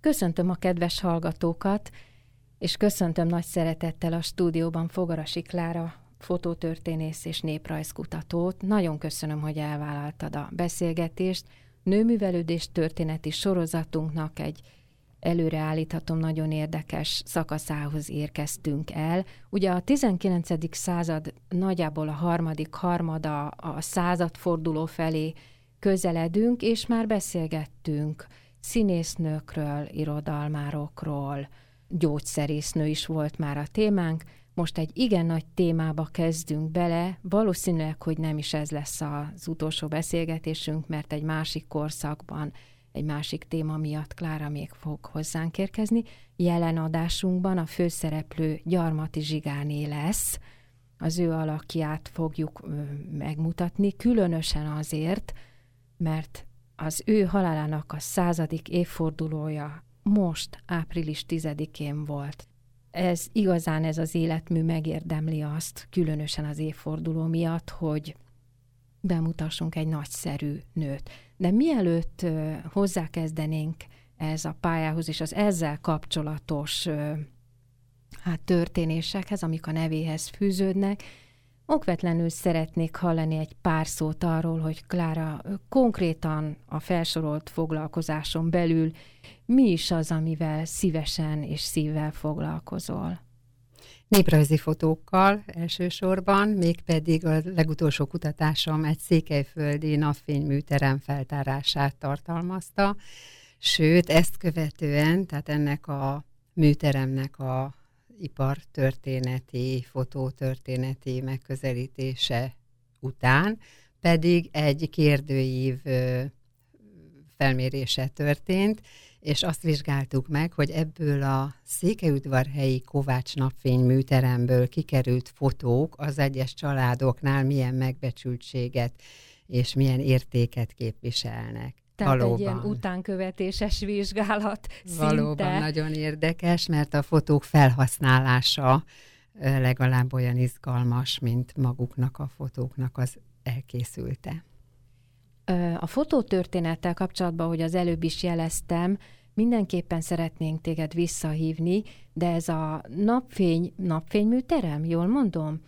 Köszöntöm a kedves hallgatókat, és köszöntöm nagy szeretettel a stúdióban Fogarasi Klára, fotótörténész és néprajzkutatót. Nagyon köszönöm, hogy elvállaltad a beszélgetést. Nőművelődés történeti sorozatunknak egy előreállíthatom nagyon érdekes szakaszához érkeztünk el. Ugye a 19. század nagyjából a harmadik harmada a századforduló felé közeledünk, és már beszélgettünk színésznőkről, irodalmárokról, gyógyszerésznő is volt már a témánk. Most egy igen nagy témába kezdünk bele, valószínűleg, hogy nem is ez lesz az utolsó beszélgetésünk, mert egy másik korszakban, egy másik téma miatt Klára még fog hozzánk érkezni. Jelen adásunkban a főszereplő Gyarmati Zsigáné lesz, az ő alakját fogjuk megmutatni, különösen azért, mert az ő halálának a századik évfordulója most, április 10-én volt. Ez igazán ez az életmű megérdemli azt, különösen az évforduló miatt, hogy bemutassunk egy nagyszerű nőt. De mielőtt hozzákezdenénk ez a pályához és az ezzel kapcsolatos hát, történésekhez, amik a nevéhez fűződnek, Okvetlenül szeretnék hallani egy pár szót arról, hogy Klára konkrétan a felsorolt foglalkozáson belül mi is az, amivel szívesen és szívvel foglalkozol. Néprajzi fotókkal elsősorban, mégpedig a legutolsó kutatásom egy székelyföldi napfényműterem feltárását tartalmazta, sőt, ezt követően, tehát ennek a műteremnek a ipartörténeti, fotótörténeti megközelítése után pedig egy kérdőív felmérése történt, és azt vizsgáltuk meg, hogy ebből a Székelyudvarhelyi Kovács napfény műteremből kikerült fotók az egyes családoknál milyen megbecsültséget és milyen értéket képviselnek. Tehát Valóban. egy ilyen utánkövetéses vizsgálat Valóban szinte. nagyon érdekes, mert a fotók felhasználása legalább olyan izgalmas, mint maguknak a fotóknak az elkészülte. A fotótörténettel kapcsolatban, hogy az előbb is jeleztem, mindenképpen szeretnénk téged visszahívni, de ez a napfény, napfényműterem, jól mondom?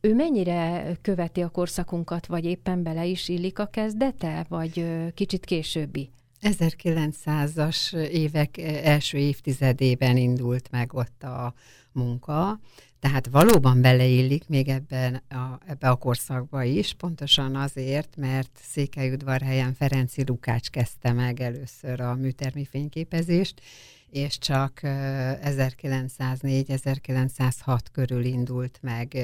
Ő mennyire követi a korszakunkat, vagy éppen bele is illik a kezdete, vagy kicsit későbbi? 1900-as évek első évtizedében indult meg ott a munka, tehát valóban beleillik még ebben a, ebbe a korszakba is, pontosan azért, mert Székelyudvarhelyen Ferenci Lukács kezdte meg először a műtermi fényképezést, és csak 1904-1906 körül indult meg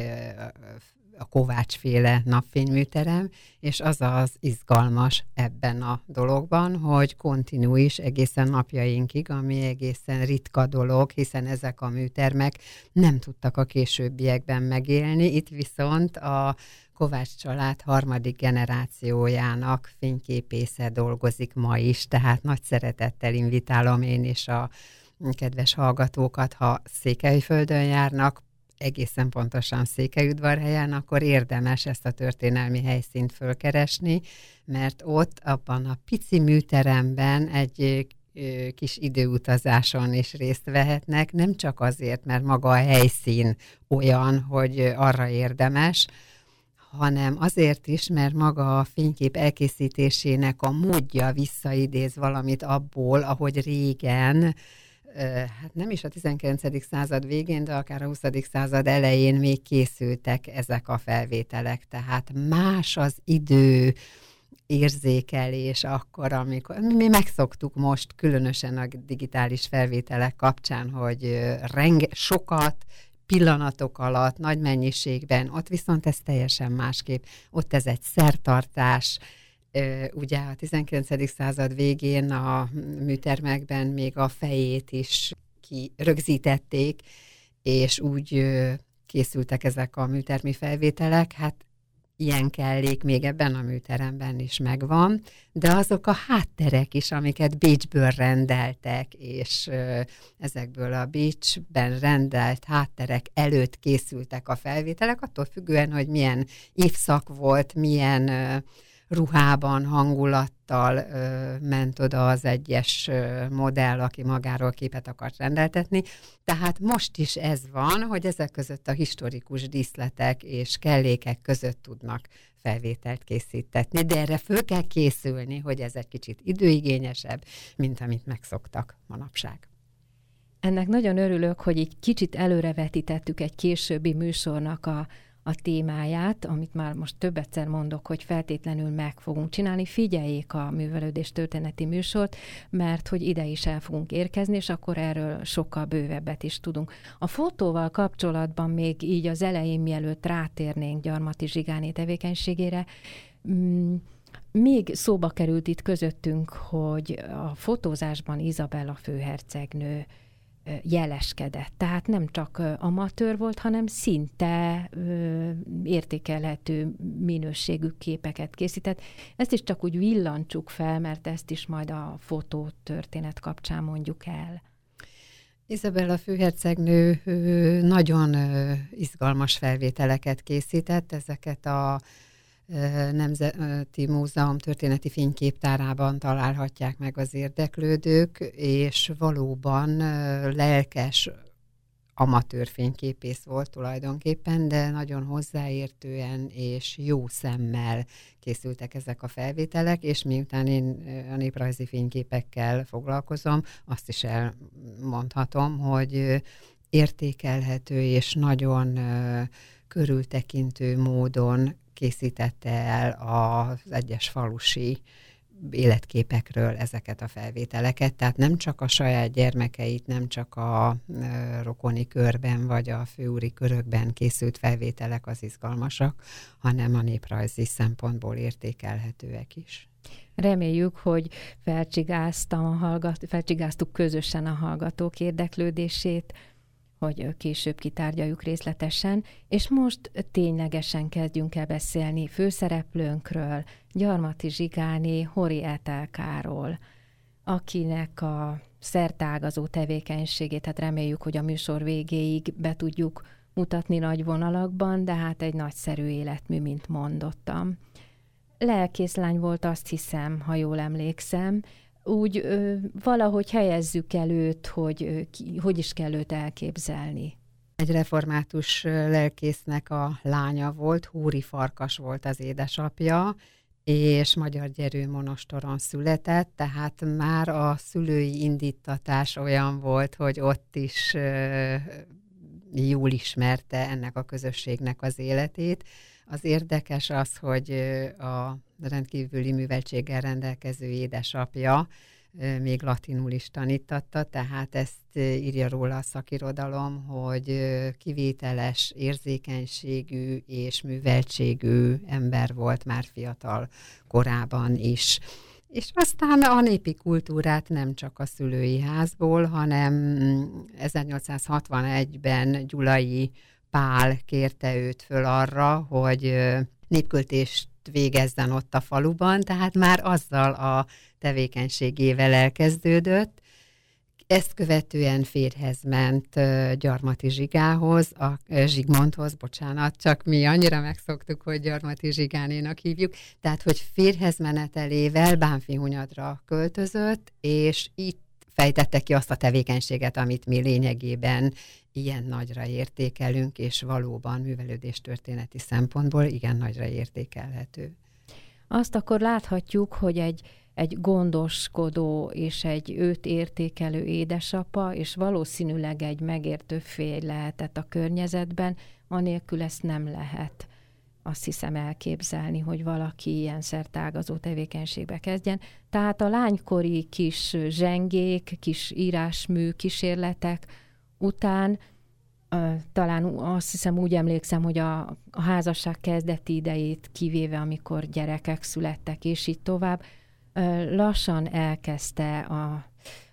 a Kovács féle napfényműterem, és az az izgalmas ebben a dologban, hogy kontinu is egészen napjainkig, ami egészen ritka dolog, hiszen ezek a műtermek nem tudtak a későbbiekben megélni, itt viszont a Kovács család harmadik generációjának fényképésze dolgozik ma is, tehát nagy szeretettel invitálom én is a kedves hallgatókat, ha Székelyföldön járnak, egészen pontosan Székelyudvarhelyen, akkor érdemes ezt a történelmi helyszínt fölkeresni, mert ott abban a pici műteremben egy kis időutazáson is részt vehetnek, nem csak azért, mert maga a helyszín olyan, hogy arra érdemes, hanem azért is, mert maga a fénykép elkészítésének a módja visszaidéz valamit abból, ahogy régen, hát nem is a 19. század végén, de akár a 20. század elején még készültek ezek a felvételek, tehát más az idő, érzékelés akkor, amikor mi megszoktuk most, különösen a digitális felvételek kapcsán, hogy renge, sokat, pillanatok alatt, nagy mennyiségben, ott viszont ez teljesen másképp. Ott ez egy szertartás, ugye a 19. század végén a műtermekben még a fejét is ki rögzítették, és úgy készültek ezek a műtermi felvételek, hát ilyen kellék még ebben a műteremben is megvan, de azok a hátterek is, amiket Bécsből rendeltek, és ezekből a Bécsben rendelt hátterek előtt készültek a felvételek, attól függően, hogy milyen évszak volt, milyen ruhában, hangulattal ö, ment oda az egyes ö, modell, aki magáról képet akart rendeltetni. Tehát most is ez van, hogy ezek között a historikus díszletek és kellékek között tudnak felvételt készítetni, de erre föl kell készülni, hogy ez egy kicsit időigényesebb, mint amit megszoktak manapság. Ennek nagyon örülök, hogy így kicsit előrevetítettük egy későbbi műsornak a, a témáját, amit már most több egyszer mondok, hogy feltétlenül meg fogunk csinálni. Figyeljék a művelődés történeti műsort, mert hogy ide is el fogunk érkezni, és akkor erről sokkal bővebbet is tudunk. A fotóval kapcsolatban még így az elején, mielőtt rátérnénk Gyarmati Zsigáné tevékenységére, mm, még szóba került itt közöttünk, hogy a fotózásban Izabella főhercegnő jeleskedett. Tehát nem csak amatőr volt, hanem szinte értékelhető minőségű képeket készített. Ezt is csak úgy villancsuk fel, mert ezt is majd a fotótörténet kapcsán mondjuk el. Izabella főhercegnő nagyon izgalmas felvételeket készített, ezeket a Nemzeti Múzeum történeti fényképtárában találhatják meg az érdeklődők, és valóban lelkes amatőr fényképész volt tulajdonképpen, de nagyon hozzáértően és jó szemmel készültek ezek a felvételek, és miután én a néprajzi fényképekkel foglalkozom, azt is elmondhatom, hogy értékelhető és nagyon körültekintő módon készítette el az egyes falusi életképekről ezeket a felvételeket, tehát nem csak a saját gyermekeit, nem csak a rokoni körben vagy a főúri körökben készült felvételek az izgalmasak, hanem a néprajzi szempontból értékelhetőek is. Reméljük, hogy felcsigáztam a hallgat, felcsigáztuk közösen a hallgatók érdeklődését, hogy később kitárgyaljuk részletesen, és most ténylegesen kezdjünk el beszélni főszereplőnkről, Gyarmati Zsigáni Hori Etelkáról, akinek a szertágazó tevékenységét, hát reméljük, hogy a műsor végéig be tudjuk mutatni nagy vonalakban, de hát egy nagyszerű életmű, mint mondottam. Lelkészlány volt, azt hiszem, ha jól emlékszem, úgy ö, valahogy helyezzük el hogy ö, ki, hogy is kell őt elképzelni. Egy református lelkésznek a lánya volt, Húri Farkas volt az édesapja, és Magyar Gyerő monostoron született, tehát már a szülői indítatás olyan volt, hogy ott is ö, jól ismerte ennek a közösségnek az életét. Az érdekes az, hogy a rendkívüli műveltséggel rendelkező édesapja még latinul is tanítatta, tehát ezt írja róla a szakirodalom, hogy kivételes, érzékenységű és műveltségű ember volt már fiatal korában is. És aztán a népi kultúrát nem csak a szülői házból, hanem 1861-ben Gyulai Pál kérte őt föl arra, hogy népköltést végezzen ott a faluban, tehát már azzal a tevékenységével elkezdődött. Ezt követően férhez ment Gyarmati Zsigához, a Zsigmondhoz, bocsánat, csak mi annyira megszoktuk, hogy Gyarmati Zsigánénak hívjuk, tehát hogy férhez menetelével Bánfihunyadra költözött, és itt fejtette ki azt a tevékenységet, amit mi lényegében ilyen nagyra értékelünk, és valóban művelődés történeti szempontból igen nagyra értékelhető. Azt akkor láthatjuk, hogy egy, egy gondoskodó és egy őt értékelő édesapa, és valószínűleg egy megértő fél lehetett a környezetben, anélkül ezt nem lehet azt hiszem elképzelni, hogy valaki ilyen szertágazó tevékenységbe kezdjen. Tehát a lánykori kis zsengék, kis írásmű kísérletek után talán azt hiszem úgy emlékszem, hogy a, a házasság kezdeti idejét kivéve, amikor gyerekek születtek, és így tovább, lassan elkezdte a,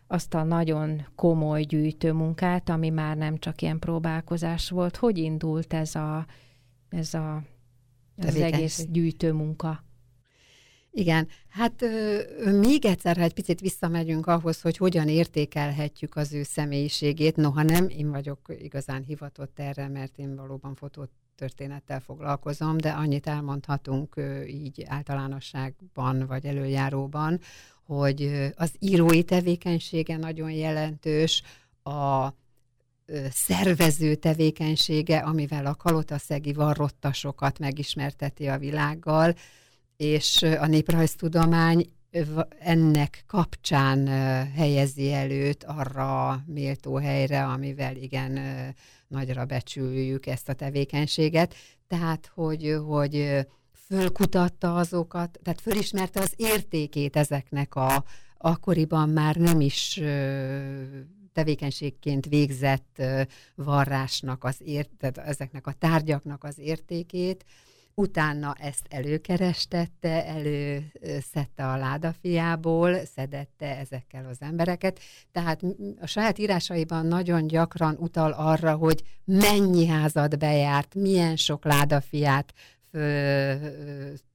azt a nagyon komoly gyűjtőmunkát, ami már nem csak ilyen próbálkozás volt. Hogy indult ez a, ez a az egész gyűjtőmunka? Igen, hát még egyszer, ha egy picit visszamegyünk ahhoz, hogy hogyan értékelhetjük az ő személyiségét, noha nem én vagyok igazán hivatott erre, mert én valóban fotótörténettel foglalkozom, de annyit elmondhatunk így általánosságban vagy előjáróban, hogy az írói tevékenysége nagyon jelentős, a szervező tevékenysége, amivel a kalotaszegi varrottasokat megismerteti a világgal, és a néprajztudomány ennek kapcsán helyezi előtt arra méltó helyre, amivel igen nagyra becsüljük ezt a tevékenységet. Tehát, hogy, hogy fölkutatta azokat, tehát fölismerte az értékét ezeknek a akkoriban már nem is tevékenységként végzett varrásnak az ért, tehát ezeknek a tárgyaknak az értékét, utána ezt előkerestette, előszedte a ládafiából, szedette ezekkel az embereket, tehát a saját írásaiban nagyon gyakran utal arra, hogy mennyi házat bejárt, milyen sok ládafiát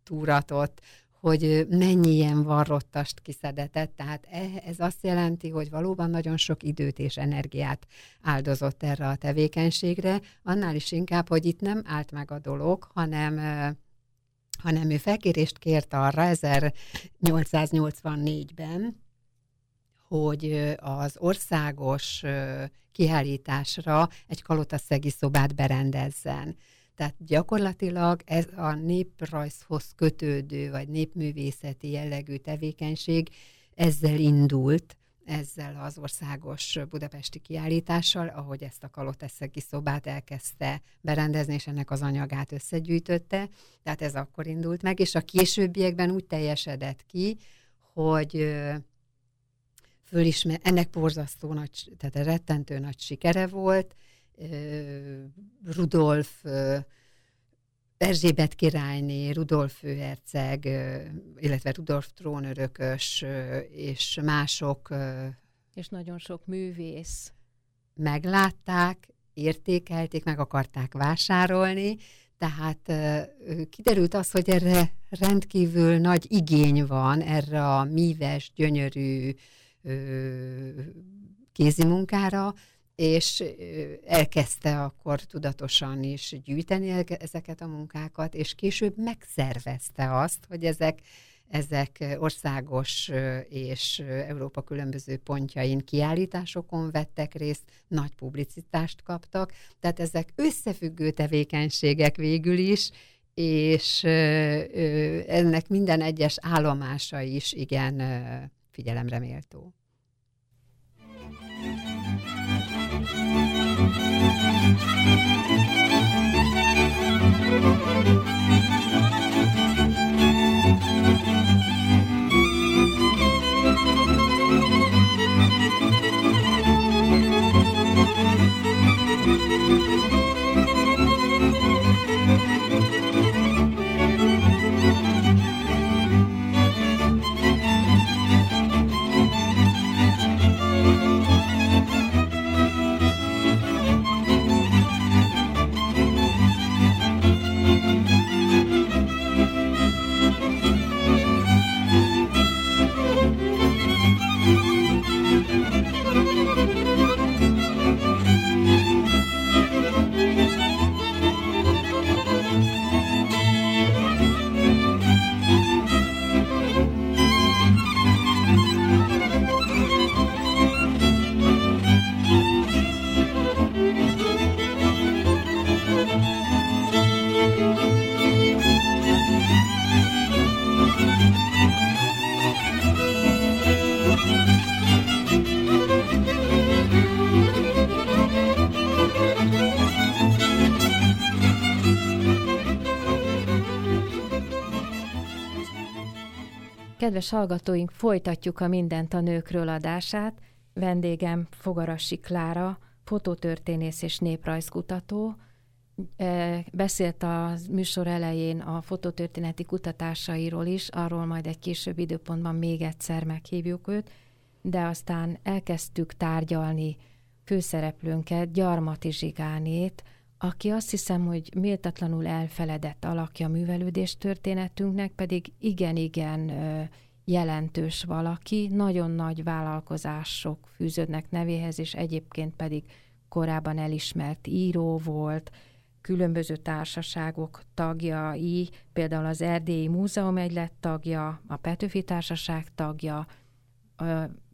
túratott, hogy mennyi ilyen varrottast kiszedetett, tehát e, ez azt jelenti, hogy valóban nagyon sok időt és energiát áldozott erre a tevékenységre, annál is inkább, hogy itt nem állt meg a dolog, hanem hanem ő felkérést kért arra 1884-ben, hogy az országos kiállításra egy kalotaszegi szobát berendezzen. Tehát gyakorlatilag ez a néprajzhoz kötődő, vagy népművészeti jellegű tevékenység ezzel indult, ezzel az országos budapesti kiállítással, ahogy ezt a kaloteszegi szobát elkezdte berendezni, és ennek az anyagát összegyűjtötte. Tehát ez akkor indult meg, és a későbbiekben úgy teljesedett ki, hogy fölismer, ennek borzasztó nagy, tehát rettentő nagy sikere volt, Rudolf Erzsébet királyné, Rudolf főherceg, illetve Rudolf trónörökös és mások. És nagyon sok művész. Meglátták, értékelték, meg akarták vásárolni, tehát kiderült az, hogy erre rendkívül nagy igény van, erre a míves, gyönyörű kézimunkára, és elkezdte akkor tudatosan is gyűjteni ezeket a munkákat, és később megszervezte azt, hogy ezek ezek országos és Európa különböző pontjain kiállításokon vettek részt, nagy publicitást kaptak, tehát ezek összefüggő tevékenységek végül is, és ennek minden egyes állomása is igen figyelemre méltó. Thank you. Kedves hallgatóink, folytatjuk a Mindent a nőkről adását. Vendégem Fogarasi Klára, fototörténész és néprajzkutató. Beszélt a műsor elején a fototörténeti kutatásairól is, arról majd egy később időpontban még egyszer meghívjuk őt. de aztán elkezdtük tárgyalni főszereplőnket, Gyarmati Zsigánét, aki azt hiszem, hogy méltatlanul elfeledett alakja művelődés történetünknek, pedig igen-igen jelentős valaki, nagyon nagy vállalkozások fűződnek nevéhez, és egyébként pedig korábban elismert író volt, különböző társaságok tagjai, például az Erdélyi Múzeum egy lett tagja, a Petőfi Társaság tagja,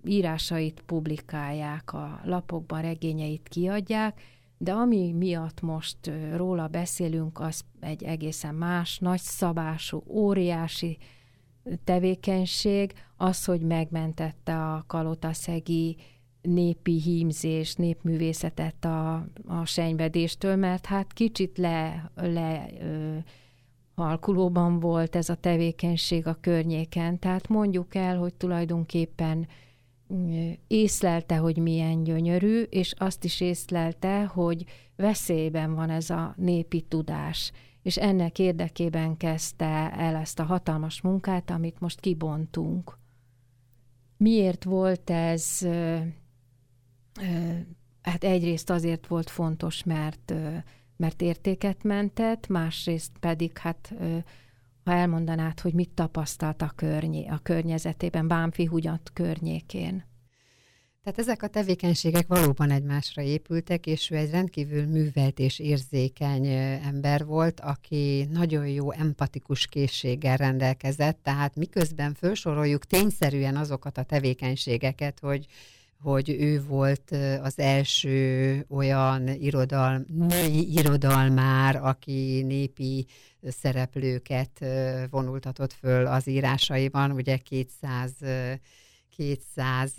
írásait publikálják, a lapokban regényeit kiadják, de ami miatt most róla beszélünk, az egy egészen más, nagy szabású, óriási tevékenység, az, hogy megmentette a kalotaszegi népi hímzés, népművészetet a, a senyvedéstől, mert hát kicsit le, le ö, halkulóban volt ez a tevékenység a környéken. Tehát mondjuk el, hogy tulajdonképpen észlelte, hogy milyen gyönyörű, és azt is észlelte, hogy veszélyben van ez a népi tudás. És ennek érdekében kezdte el ezt a hatalmas munkát, amit most kibontunk. Miért volt ez? Hát egyrészt azért volt fontos, mert, mert értéket mentett, másrészt pedig hát ha elmondanád, hogy mit tapasztalt a, környé, a környezetében, Bámfi Hugyat környékén. Tehát ezek a tevékenységek valóban egymásra épültek, és ő egy rendkívül művelt és érzékeny ember volt, aki nagyon jó empatikus készséggel rendelkezett, tehát miközben felsoroljuk tényszerűen azokat a tevékenységeket, hogy hogy ő volt az első olyan irodalm, női irodalmár, aki népi szereplőket vonultatott föl az írásaiban, ugye 200 200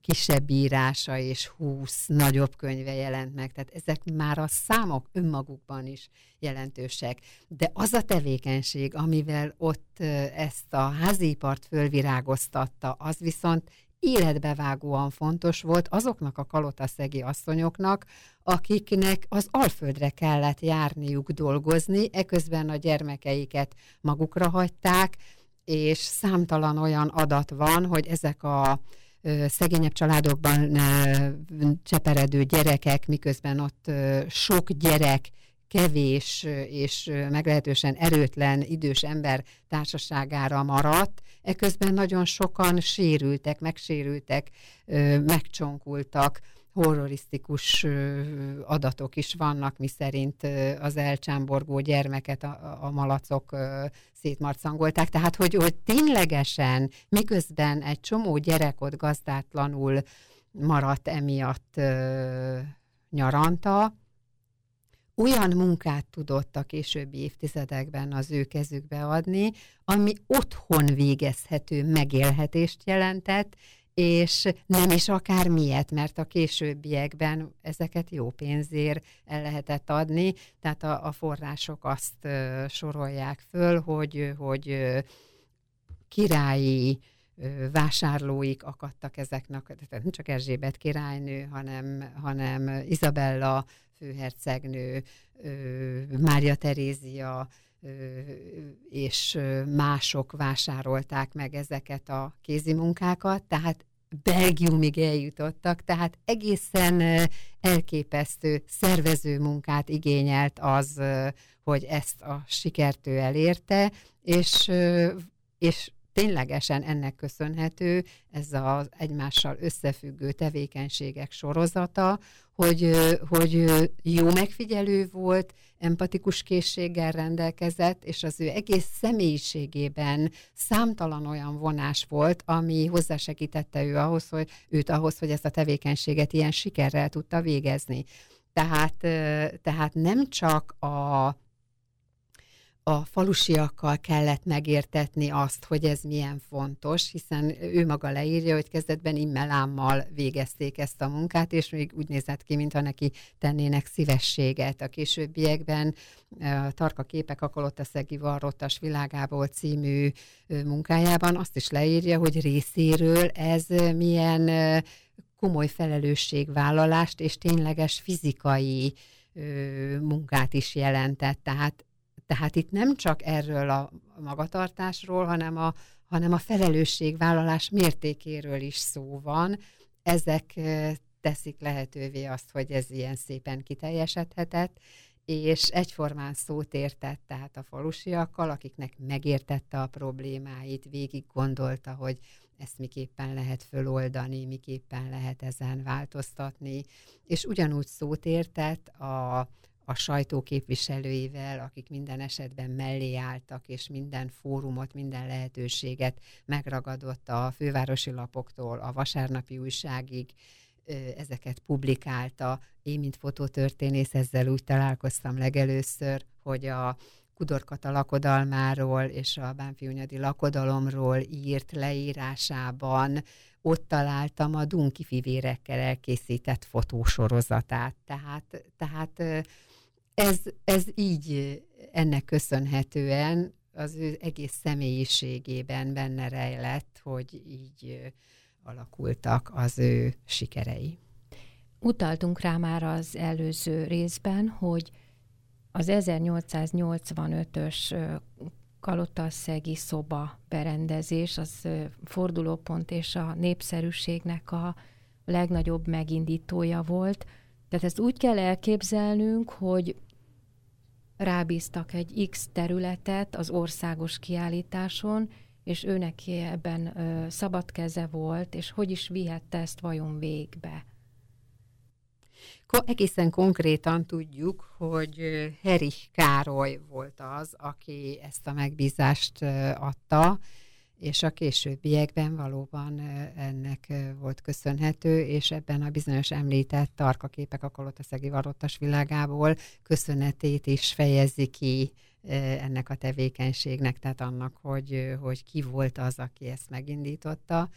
kisebb írása és 20 nagyobb könyve jelent meg, tehát ezek már a számok önmagukban is jelentősek. De az a tevékenység, amivel ott ezt a házipart fölvirágoztatta, az viszont életbevágóan fontos volt azoknak a kalotaszegi asszonyoknak, akiknek az Alföldre kellett járniuk dolgozni, eközben a gyermekeiket magukra hagyták, és számtalan olyan adat van, hogy ezek a szegényebb családokban cseperedő gyerekek, miközben ott sok gyerek kevés és meglehetősen erőtlen idős ember társaságára maradt, eközben nagyon sokan sérültek, megsérültek, megcsonkultak, horrorisztikus adatok is vannak, miszerint az elcsámborgó gyermeket a, a malacok szétmarcangolták. Tehát, hogy, hogy ténylegesen, miközben egy csomó gyerek ott gazdátlanul maradt emiatt nyaranta, olyan munkát tudott a későbbi évtizedekben az ő kezükbe adni, ami otthon végezhető megélhetést jelentett, és nem is akár miért, mert a későbbiekben ezeket jó pénzért el lehetett adni, tehát a, a források azt uh, sorolják föl, hogy, hogy uh, királyi uh, vásárlóik akadtak ezeknek, tehát nem csak Erzsébet királynő, hanem, hanem Izabella főhercegnő, Mária Terézia, és mások vásárolták meg ezeket a kézimunkákat, tehát Belgiumig eljutottak, tehát egészen elképesztő szervező munkát igényelt az, hogy ezt a sikert elérte, és, és ténylegesen ennek köszönhető ez az egymással összefüggő tevékenységek sorozata, hogy, hogy jó megfigyelő volt, empatikus készséggel rendelkezett, és az ő egész személyiségében számtalan olyan vonás volt, ami hozzásegítette ő ahhoz, hogy, őt ahhoz, hogy ezt a tevékenységet ilyen sikerrel tudta végezni. Tehát, tehát nem csak a a falusiakkal kellett megértetni azt, hogy ez milyen fontos, hiszen ő maga leírja, hogy kezdetben immelámmal végezték ezt a munkát, és még úgy nézett ki, mintha neki tennének szívességet. A későbbiekben a Tarka képek a Kolotaszegi Varrottas világából című munkájában azt is leírja, hogy részéről ez milyen komoly felelősségvállalást és tényleges fizikai munkát is jelentett. Tehát tehát itt nem csak erről a magatartásról, hanem a, hanem a felelősségvállalás mértékéről is szó van. Ezek teszik lehetővé azt, hogy ez ilyen szépen kiteljesedhetett, és egyformán szót értett tehát a falusiakkal, akiknek megértette a problémáit, végig gondolta, hogy ezt miképpen lehet föloldani, miképpen lehet ezen változtatni, és ugyanúgy szót értett a, a sajtó képviselőivel, akik minden esetben mellé álltak, és minden fórumot, minden lehetőséget megragadott a fővárosi lapoktól a vasárnapi újságig, ezeket publikálta. Én, mint fotótörténész, ezzel úgy találkoztam legelőször, hogy a Kudorkata lakodalmáról és a Bánfiúnyadi lakodalomról írt leírásában ott találtam a Dunki fivérekkel elkészített fotósorozatát. Tehát, tehát ez, ez így ennek köszönhetően az ő egész személyiségében benne rejlett, hogy így alakultak az ő sikerei. Utaltunk rá már az előző részben, hogy az 1885-ös Kalottasszegi szoba berendezés, az fordulópont és a népszerűségnek a legnagyobb megindítója volt. Tehát ezt úgy kell elképzelnünk, hogy rábíztak egy X területet az országos kiállításon, és őnek ebben ö, szabad keze volt, és hogy is vihette ezt vajon végbe? Egészen konkrétan tudjuk, hogy Herich Károly volt az, aki ezt a megbízást adta, és a későbbiekben valóban ennek volt köszönhető, és ebben a bizonyos említett tarkaképek a Kolotaszegi Varottas világából köszönetét is fejezi ki ennek a tevékenységnek, tehát annak, hogy, hogy ki volt az, aki ezt megindította.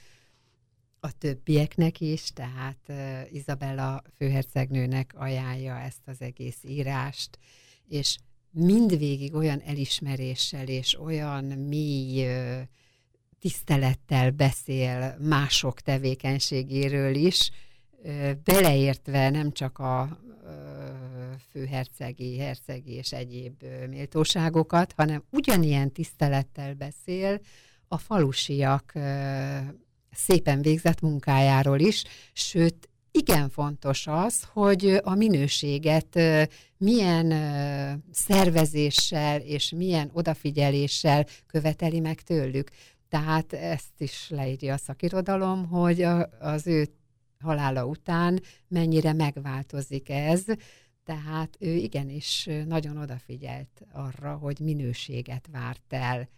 A többieknek is, tehát Izabella főhercegnőnek ajánlja ezt az egész írást, és mindvégig olyan elismeréssel és olyan mély tisztelettel beszél mások tevékenységéről is, beleértve nem csak a főhercegi, hercegi és egyéb méltóságokat, hanem ugyanilyen tisztelettel beszél a falusiak szépen végzett munkájáról is, sőt, igen fontos az, hogy a minőséget milyen szervezéssel és milyen odafigyeléssel követeli meg tőlük. Tehát ezt is leírja a szakirodalom, hogy az ő halála után mennyire megváltozik ez, tehát ő igenis nagyon odafigyelt arra, hogy minőséget várt el.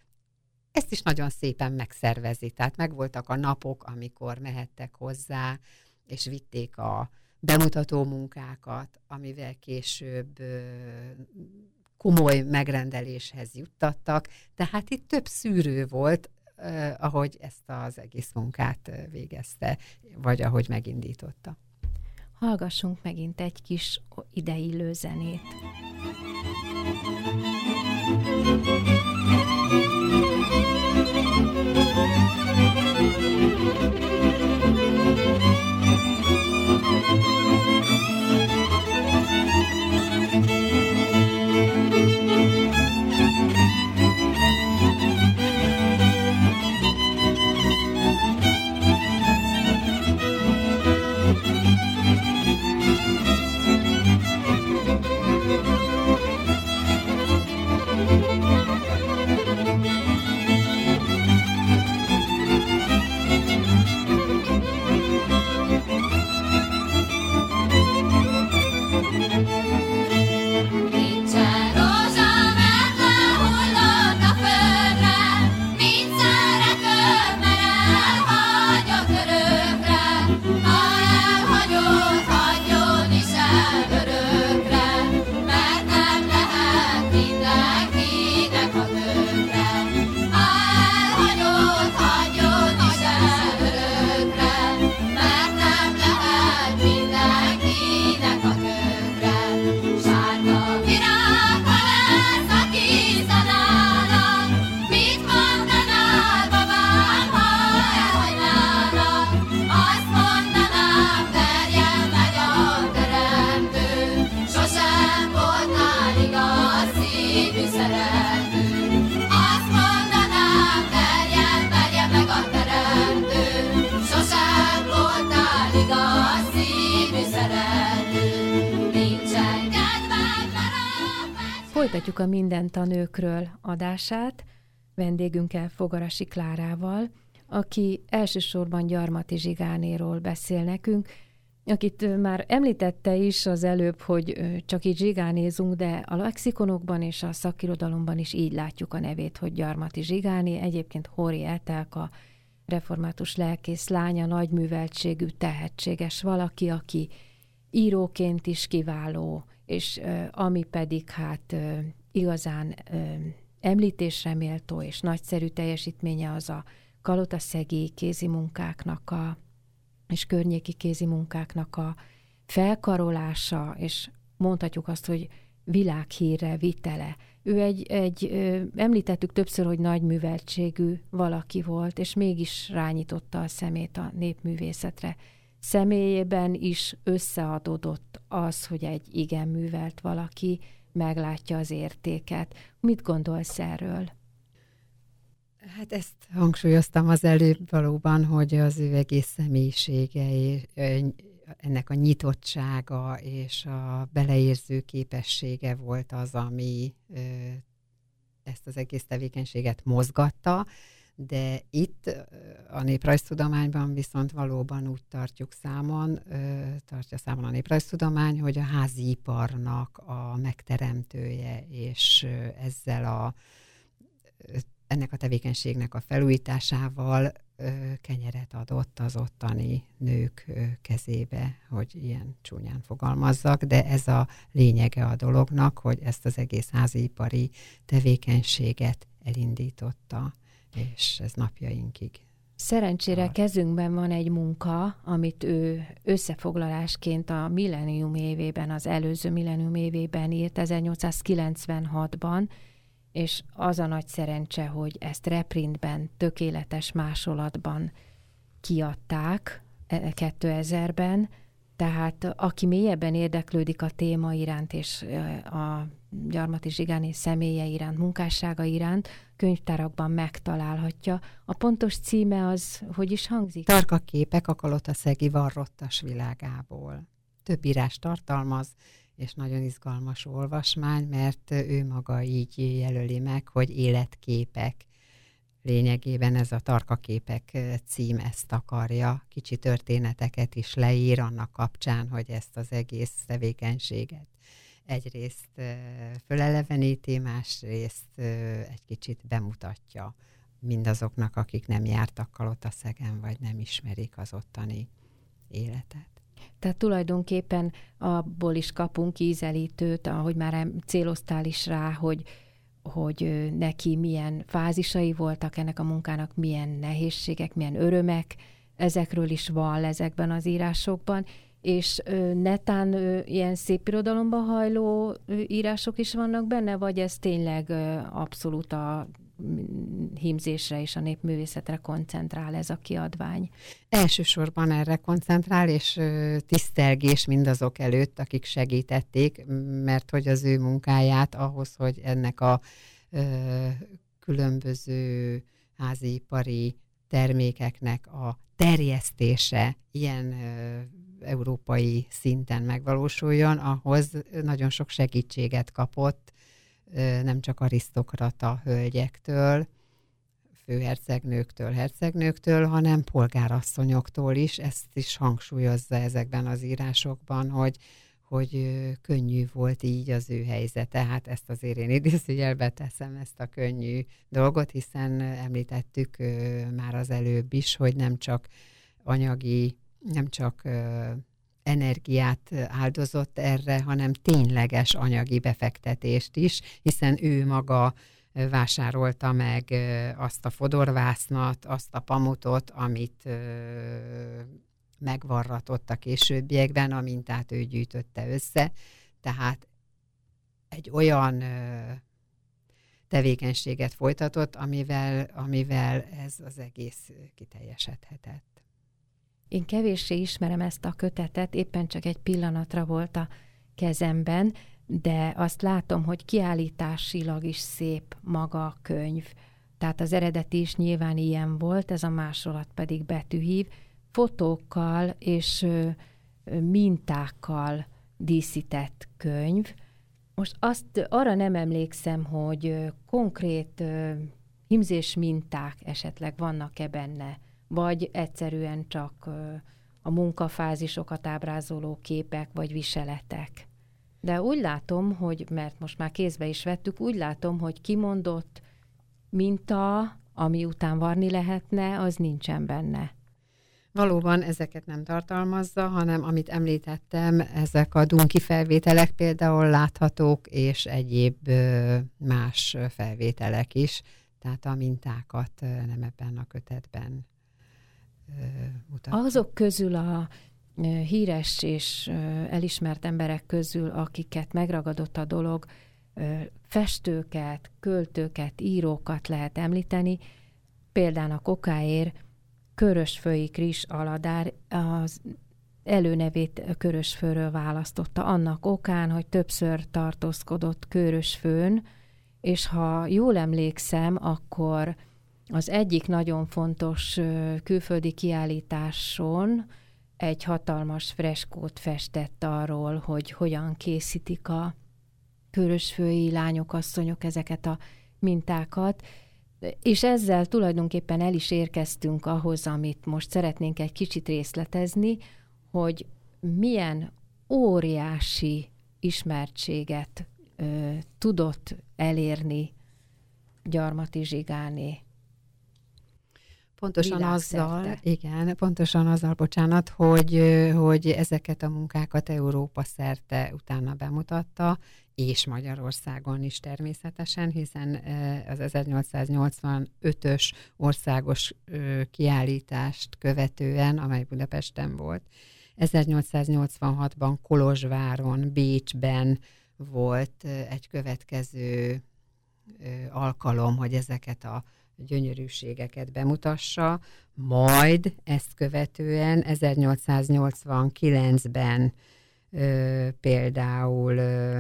Ezt is nagyon szépen megszervezi, tehát megvoltak a napok, amikor mehettek hozzá, és vitték a bemutató munkákat, amivel később komoly megrendeléshez juttattak. Tehát itt több szűrő volt, ahogy ezt az egész munkát végezte, vagy ahogy megindította. Hallgassunk megint egy kis ideillő zenét. Folytatjuk a Mindent a nőkről adását vendégünkkel Fogarasi Klárával, aki elsősorban Gyarmati Zsigánéról beszél nekünk, akit már említette is az előbb, hogy csak így zsigánézunk, de a lexikonokban és a szakirodalomban is így látjuk a nevét, hogy Gyarmati Zsigáné, egyébként Hori Etelka, református lelkész lánya, nagyműveltségű, tehetséges valaki, aki íróként is kiváló, és ami pedig hát igazán említésre méltó és nagyszerű teljesítménye az a kalotaszegi kézi munkáknak a, és környéki kézi munkáknak a felkarolása, és mondhatjuk azt, hogy világhírre vitele. Ő egy, egy említettük többször, hogy nagy műveltségű valaki volt, és mégis rányította a szemét a népművészetre. Személyében is összeadódott az, hogy egy igen művelt valaki meglátja az értéket. Mit gondolsz erről? Hát ezt hangsúlyoztam az előbb valóban, hogy az ő egész személyisége, ennek a nyitottsága és a beleérző képessége volt az, ami ezt az egész tevékenységet mozgatta, de itt a néprajztudományban viszont valóban úgy tartjuk számon, tartja számon a néprajztudomány, hogy a házi iparnak a megteremtője, és ezzel a ennek a tevékenységnek a felújításával kenyeret adott az ottani nők kezébe, hogy ilyen csúnyán fogalmazzak, de ez a lényege a dolognak, hogy ezt az egész háziipari tevékenységet elindította, és ez napjainkig. Szerencsére a... kezünkben van egy munka, amit ő összefoglalásként a millennium évében, az előző millennium évében írt, 1896-ban, és az a nagy szerencse, hogy ezt reprintben, tökéletes másolatban kiadták 2000-ben, e, tehát aki mélyebben érdeklődik a téma iránt és a Gyarmati Zsigáni személye iránt, munkássága iránt, könyvtárakban megtalálhatja. A pontos címe az, hogy is hangzik? Tarka képek a Kalotaszegi varrottas világából. Több írás tartalmaz, és nagyon izgalmas olvasmány, mert ő maga így jelöli meg, hogy életképek. Lényegében ez a tarkaképek cím ezt akarja, kicsi történeteket is leír annak kapcsán, hogy ezt az egész tevékenységet egyrészt föleleveníti, másrészt egy kicsit bemutatja mindazoknak, akik nem jártak Kalotaszegen, vagy nem ismerik az ottani életet. Tehát tulajdonképpen abból is kapunk ízelítőt, ahogy már céloztál is rá, hogy, hogy neki milyen fázisai voltak ennek a munkának, milyen nehézségek, milyen örömek, ezekről is van ezekben az írásokban, és netán ilyen szép irodalomba hajló írások is vannak benne, vagy ez tényleg abszolút a hímzésre és a népművészetre koncentrál ez a kiadvány? Elsősorban erre koncentrál, és tisztelgés mindazok előtt, akik segítették, mert hogy az ő munkáját ahhoz, hogy ennek a különböző házipari termékeknek a terjesztése ilyen európai szinten megvalósuljon, ahhoz nagyon sok segítséget kapott, nem csak arisztokrata hölgyektől, főhercegnőktől, hercegnőktől, hanem polgárasszonyoktól is. Ezt is hangsúlyozza ezekben az írásokban, hogy, hogy könnyű volt így az ő helyzete. Hát ezt azért én idézőjelbe teszem ezt a könnyű dolgot, hiszen említettük már az előbb is, hogy nem csak anyagi nem csak energiát áldozott erre, hanem tényleges anyagi befektetést is, hiszen ő maga vásárolta meg azt a fodorvásznat, azt a pamutot, amit megvarratott a későbbiekben, a mintát ő gyűjtötte össze. Tehát egy olyan tevékenységet folytatott, amivel, amivel ez az egész kiteljesedhetett. Én kevéssé ismerem ezt a kötetet, éppen csak egy pillanatra volt a kezemben, de azt látom, hogy kiállításilag is szép maga a könyv. Tehát az eredeti is nyilván ilyen volt, ez a másolat pedig betűhív, fotókkal és mintákkal díszített könyv, Most azt arra nem emlékszem, hogy konkrét himzés minták esetleg vannak-e benne, vagy egyszerűen csak a munkafázisokat ábrázoló képek vagy viseletek. De úgy látom, hogy, mert most már kézbe is vettük, úgy látom, hogy kimondott minta, ami után varni lehetne, az nincsen benne. Valóban ezeket nem tartalmazza, hanem amit említettem, ezek a dunki felvételek például láthatók, és egyéb más felvételek is, tehát a mintákat nem ebben a kötetben mutatja. Azok közül a híres és elismert emberek közül, akiket megragadott a dolog, festőket, költőket, írókat lehet említeni. Például a kokáér Körösfői Kris Aladár az előnevét Körösfőről választotta, annak okán, hogy többször tartózkodott Körösfőn, és ha jól emlékszem, akkor az egyik nagyon fontos külföldi kiállításon egy hatalmas freskót festett arról, hogy hogyan készítik a körösfői lányok, asszonyok ezeket a mintákat, és ezzel tulajdonképpen el is érkeztünk ahhoz, amit most szeretnénk egy kicsit részletezni, hogy milyen óriási ismertséget ö, tudott elérni Gyarmati Zsigáné Pontosan azzal, igen, pontosan azzal, bocsánat, hogy, hogy ezeket a munkákat Európa szerte utána bemutatta, és Magyarországon is természetesen, hiszen az 1885-ös országos kiállítást követően, amely Budapesten volt, 1886-ban Kolozsváron, Bécsben volt egy következő alkalom, hogy ezeket a gyönyörűségeket bemutassa, majd ezt követően 1889-ben ö, például ö,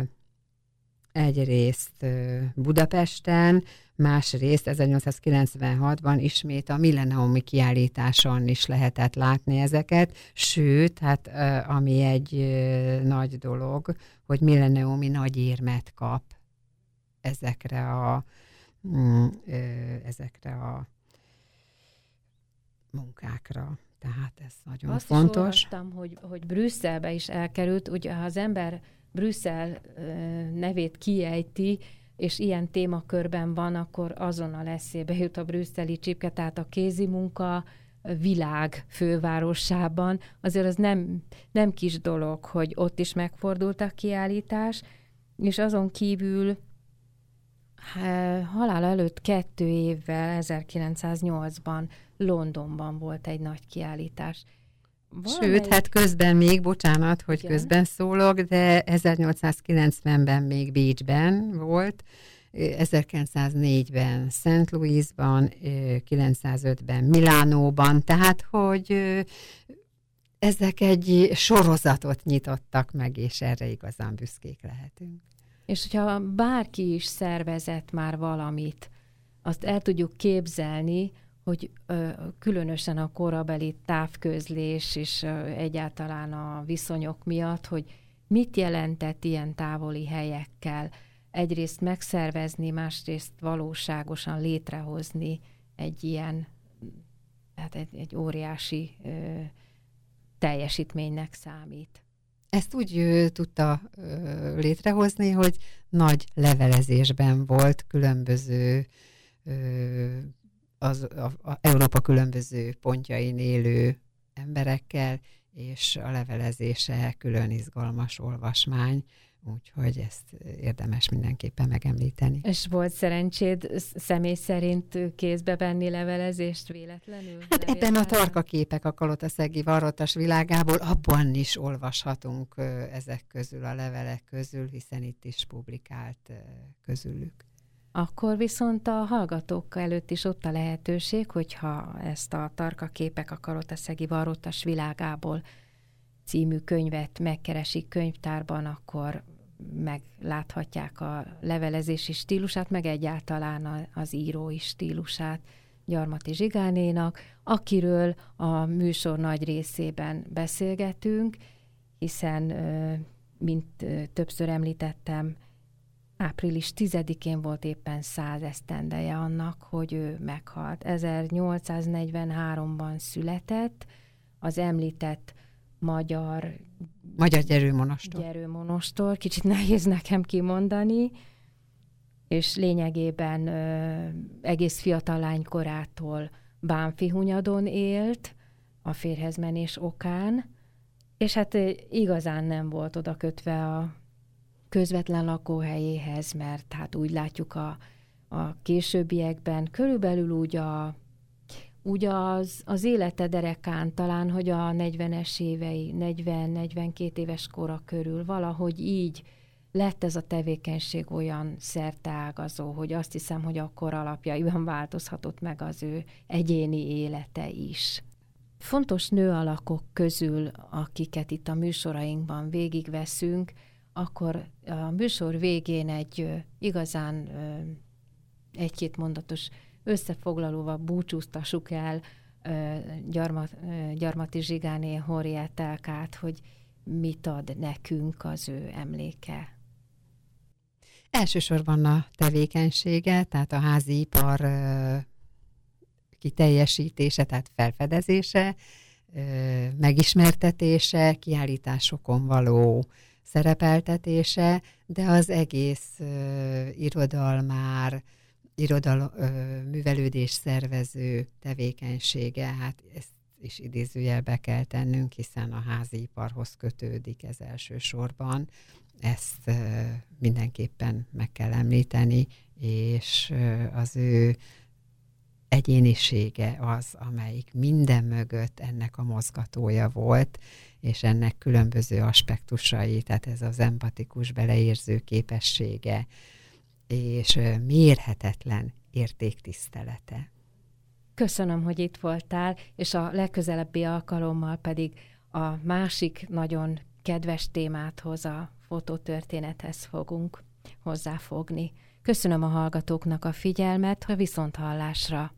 egyrészt ö, Budapesten, másrészt 1896-ban ismét a milleniumi kiállításon is lehetett látni ezeket, sőt, hát ami egy nagy dolog, hogy milleniumi nagy érmet kap ezekre a ezekre a munkákra. Tehát ez nagyon Azt fontos. Azt hogy, hogy Brüsszelbe is elkerült, ugye ha az ember Brüsszel nevét kiejti, és ilyen témakörben van, akkor azonnal eszébe jut a brüsszeli csipke, tehát a kézi munka világ fővárosában. Azért az nem, nem kis dolog, hogy ott is megfordult a kiállítás, és azon kívül halál előtt kettő évvel, 1908-ban Londonban volt egy nagy kiállítás. Valamely... Sőt, hát közben még, bocsánat, hogy Igen. közben szólok, de 1890-ben még Bécsben volt, 1904-ben St. Louisban, 905-ben Milánóban, tehát hogy ezek egy sorozatot nyitottak meg, és erre igazán büszkék lehetünk. És hogyha bárki is szervezett már valamit, azt el tudjuk képzelni, hogy ö, különösen a korabeli távközlés és ö, egyáltalán a viszonyok miatt, hogy mit jelentett ilyen távoli helyekkel egyrészt megszervezni, másrészt valóságosan létrehozni egy ilyen, hát egy, egy óriási ö, teljesítménynek számít. Ezt úgy ö, tudta ö, létrehozni, hogy nagy levelezésben volt különböző ö, az a, a Európa különböző pontjain élő emberekkel, és a levelezése külön izgalmas olvasmány, úgyhogy ezt érdemes mindenképpen megemlíteni. És volt szerencséd személy szerint kézbe venni levelezést véletlenül? Hát ebben a tarka képek a Kalotaszegi varrotas világából abban is olvashatunk ezek közül, a levelek közül, hiszen itt is publikált közülük. Akkor viszont a hallgatók előtt is ott a lehetőség, hogyha ezt a tarka képek a Kalotaszegi varrotas világából című könyvet megkeresik könyvtárban, akkor megláthatják a levelezési stílusát, meg egyáltalán az írói stílusát Gyarmati Zsigánénak, akiről a műsor nagy részében beszélgetünk, hiszen, mint többször említettem, április 10-én volt éppen száz esztendeje annak, hogy ő meghalt. 1843-ban született, az említett magyar... Magyar gyerőmonostor. Gyerőmonostor, kicsit nehéz nekem kimondani, és lényegében ö, egész fiatal lánykorától Bánfihunyadon élt a férhez menés okán, és hát igazán nem volt oda kötve a közvetlen lakóhelyéhez, mert hát úgy látjuk a, a későbbiekben, körülbelül úgy a úgy az, az élete derekán talán, hogy a 40-es évei, 40-42 éves kora körül valahogy így lett ez a tevékenység olyan szerteágazó, hogy azt hiszem, hogy akkor alapjaiban változhatott meg az ő egyéni élete is. Fontos nőalakok közül, akiket itt a műsorainkban végigveszünk, akkor a műsor végén egy igazán egy-két mondatos összefoglalóval búcsúztassuk el Gyarmat, Gyarmati Zsigáné Horietelkát, hogy mit ad nekünk az ő emléke. Elsősorban a tevékenysége, tehát a házi ipar kiteljesítése, tehát felfedezése, megismertetése, kiállításokon való szerepeltetése, de az egész irodalmár, irodal, művelődés szervező tevékenysége, hát ezt is idézőjelbe kell tennünk, hiszen a házi iparhoz kötődik ez elsősorban. Ezt mindenképpen meg kell említeni, és az ő egyénisége az, amelyik minden mögött ennek a mozgatója volt, és ennek különböző aspektusai, tehát ez az empatikus beleérző képessége, és mérhetetlen értéktisztelete. Köszönöm, hogy itt voltál, és a legközelebbi alkalommal pedig a másik nagyon kedves témáthoz, a fotótörténethez fogunk hozzáfogni. Köszönöm a hallgatóknak a figyelmet, a viszont hallásra.